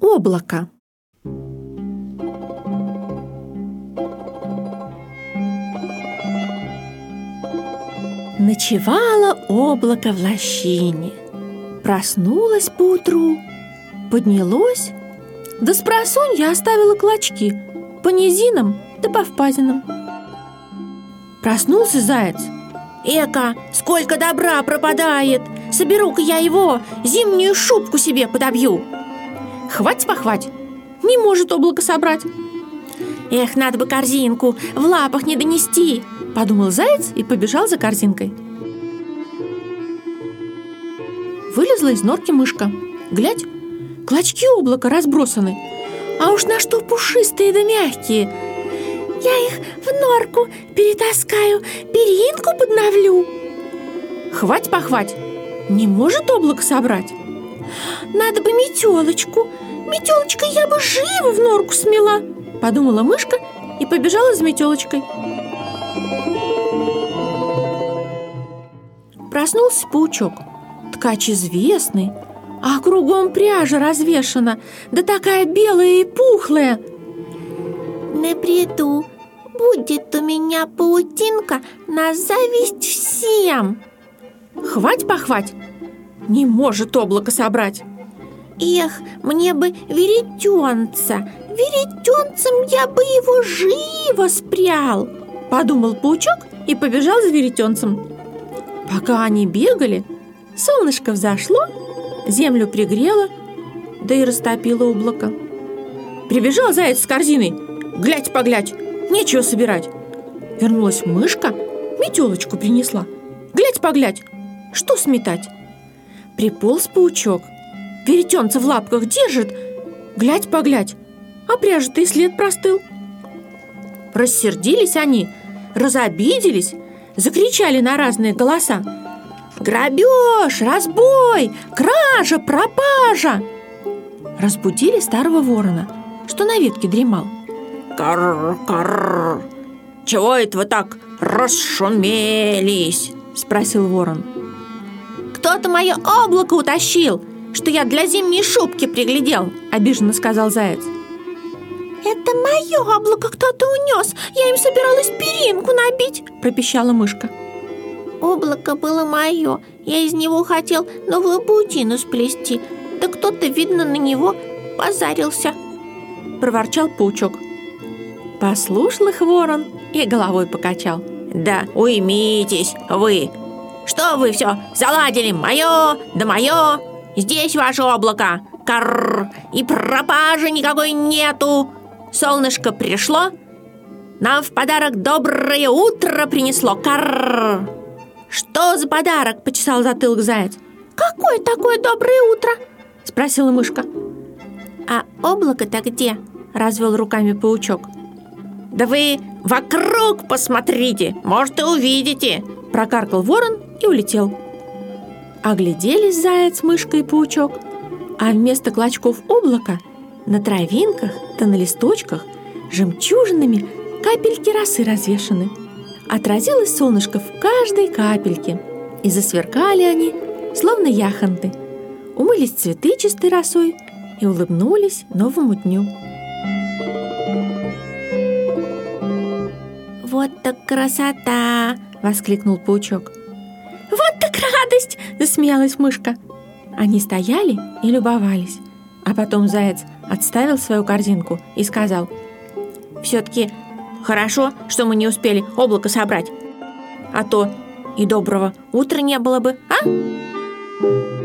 облако. Ночевало облако в лощине. Проснулась поутру, поднялось, да с я оставила клочки по низинам да по впадинам. Проснулся заяц. «Эка, сколько добра пропадает! Соберу-ка я его, зимнюю шубку себе подобью!» «Хвать похвать! Не может облако собрать!» «Эх, надо бы корзинку, в лапах не донести!» Подумал заяц и побежал за корзинкой. Вылезла из норки мышка. Глядь, клочки облака разбросаны. А уж на что пушистые да мягкие. Я их в норку перетаскаю, перинку подновлю. Хвать похвать, не может облако собрать. Надо бы метелочку. Метелочкой я бы живо в норку смела. Подумала мышка и побежала за метелочкой. Проснулся паучок. Ткач известный, а кругом пряжа развешана, да такая белая и пухлая. На бреду будет у меня паутинка на зависть всем. Хвать похвать, не может облако собрать. Эх, мне бы веретенца, веретенцем я бы его живо спрял Подумал паучок и побежал за веретенцем Пока они бегали, солнышко взошло, землю пригрело, да и растопило облако. Прибежал заяц с корзиной. Глядь, поглядь, нечего собирать. Вернулась мышка, метелочку принесла. Глядь, поглядь, что сметать? Приполз паучок, веретенца в лапках держит. Глядь, поглядь, а пряжа-то и след простыл. Рассердились они, разобиделись, закричали на разные голоса. «Грабеж! Разбой! Кража! Пропажа!» Разбудили старого ворона, что на ветке дремал. «Карр, карр! Чего это вы так расшумелись?» Спросил ворон. «Кто-то мое облако утащил, что я для зимней шубки приглядел!» Обиженно сказал заяц. «Это мое облако кто-то унес! Я им собиралась перинку набить!» – пропищала мышка. «Облако было мое. Я из него хотел новую паутину сплести. Да кто-то, видно, на него позарился!» – проворчал паучок. Послушал их ворон и головой покачал. «Да уймитесь вы! Что вы все заладили? Мое, да мое! Здесь ваше облако! Карр! И пропажи никакой нету!» Солнышко пришло, нам в подарок доброе утро принесло. Карр! Что за подарок? Почесал затылок заяц. Какое такое доброе утро? Спросила мышка. А облако-то где? Развел руками паучок. Да вы вокруг посмотрите, может и увидите. Прокаркал ворон и улетел. Огляделись заяц, мышка и паучок, а вместо клочков облака – на травинках да на листочках жемчужинами капельки росы развешаны. Отразилось солнышко в каждой капельке, и засверкали они, словно яхонты. Умылись цветы чистой росой и улыбнулись новому дню. «Вот так красота!» — воскликнул паучок. «Вот так радость!» — засмеялась мышка. Они стояли и любовались. А потом заяц отставил свою корзинку и сказал «Все-таки хорошо, что мы не успели облако собрать, а то и доброго утра не было бы, а?»